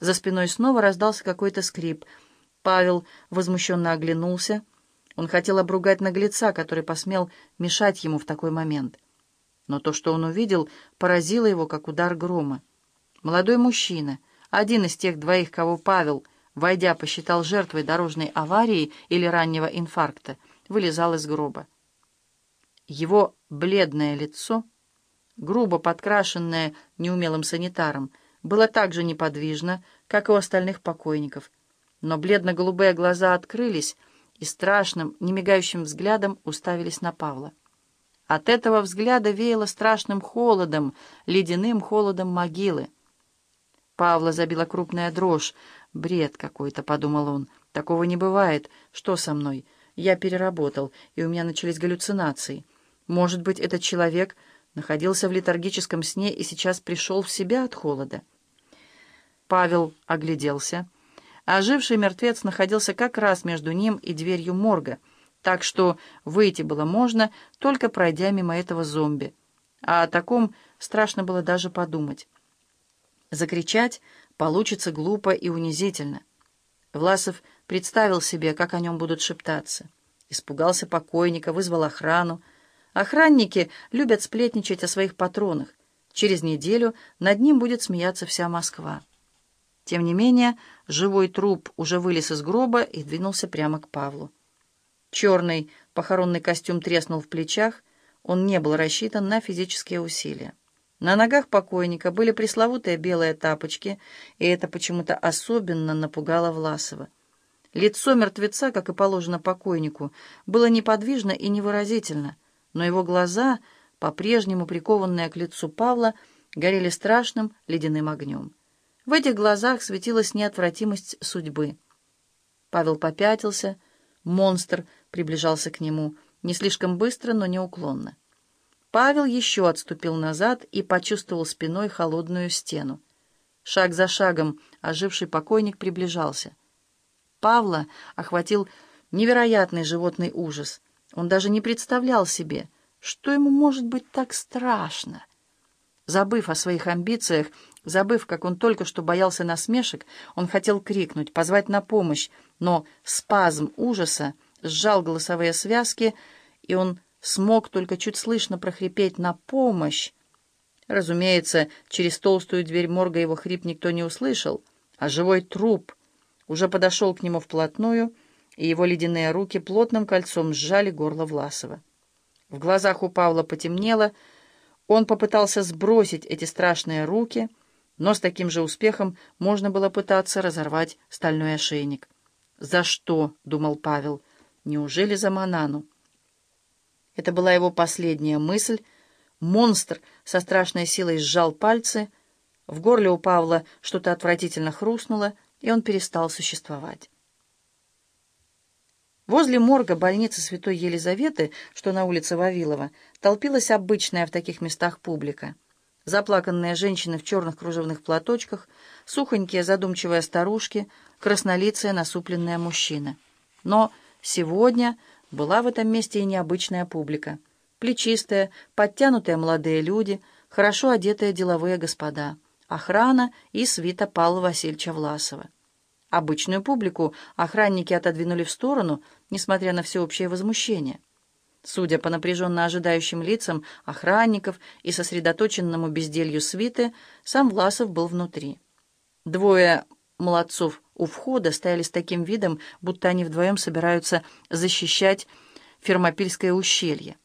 За спиной снова раздался какой-то скрип. Павел возмущенно оглянулся. Он хотел обругать наглеца, который посмел мешать ему в такой момент. Но то, что он увидел, поразило его, как удар грома. Молодой мужчина, один из тех двоих, кого Павел, войдя, посчитал жертвой дорожной аварии или раннего инфаркта, вылезал из гроба. Его бледное лицо, грубо подкрашенное неумелым санитаром, было так же неподвижно, как и у остальных покойников. Но бледно-голубые глаза открылись и страшным, немигающим взглядом уставились на Павла. От этого взгляда веяло страшным холодом, ледяным холодом могилы. Павла забила крупная дрожь. «Бред какой-то», — подумал он. «Такого не бывает. Что со мной? Я переработал, и у меня начались галлюцинации. Может быть, этот человек находился в летаргическом сне и сейчас пришел в себя от холода?» Павел огляделся. Оживший мертвец находился как раз между ним и дверью морга, так что выйти было можно, только пройдя мимо этого зомби. А о таком страшно было даже подумать. Закричать получится глупо и унизительно. Власов представил себе, как о нем будут шептаться. Испугался покойника, вызвал охрану. Охранники любят сплетничать о своих патронах. Через неделю над ним будет смеяться вся Москва. Тем не менее, живой труп уже вылез из гроба и двинулся прямо к Павлу. Черный похоронный костюм треснул в плечах, он не был рассчитан на физические усилия. На ногах покойника были пресловутые белые тапочки, и это почему-то особенно напугало Власова. Лицо мертвеца, как и положено покойнику, было неподвижно и невыразительно, но его глаза, по-прежнему прикованные к лицу Павла, горели страшным ледяным огнем. В этих глазах светилась неотвратимость судьбы. Павел попятился, монстр приближался к нему, не слишком быстро, но неуклонно. Павел еще отступил назад и почувствовал спиной холодную стену. Шаг за шагом оживший покойник приближался. Павла охватил невероятный животный ужас. Он даже не представлял себе, что ему может быть так страшно. Забыв о своих амбициях, забыв, как он только что боялся насмешек, он хотел крикнуть, позвать на помощь, но спазм ужаса сжал голосовые связки, и он смог только чуть слышно прохрипеть «на помощь». Разумеется, через толстую дверь морга его хрип никто не услышал, а живой труп уже подошел к нему вплотную, и его ледяные руки плотным кольцом сжали горло Власова. В глазах у Павла потемнело, он попытался сбросить эти страшные руки, но с таким же успехом можно было пытаться разорвать стальной ошейник. «За что?» — думал Павел. «Неужели за Манану?» Это была его последняя мысль. Монстр со страшной силой сжал пальцы. В горле у Павла что-то отвратительно хрустнуло, и он перестал существовать. Возле морга больницы Святой Елизаветы, что на улице Вавилова, толпилась обычная в таких местах публика. Заплаканные женщины в черных кружевных платочках, сухонькие задумчивые старушки, краснолицые насупленные мужчины. Но сегодня была в этом месте и необычная публика. Плечистые, подтянутые молодые люди, хорошо одетые деловые господа, охрана и свита Павла Васильевича Власова. Обычную публику охранники отодвинули в сторону, несмотря на всеобщее возмущение. Судя по напряженно ожидающим лицам охранников и сосредоточенному безделью свиты, сам Власов был внутри. Двое молодцов у входа стояли с таким видом, будто они вдвоем собираются защищать Фермопильское ущелье.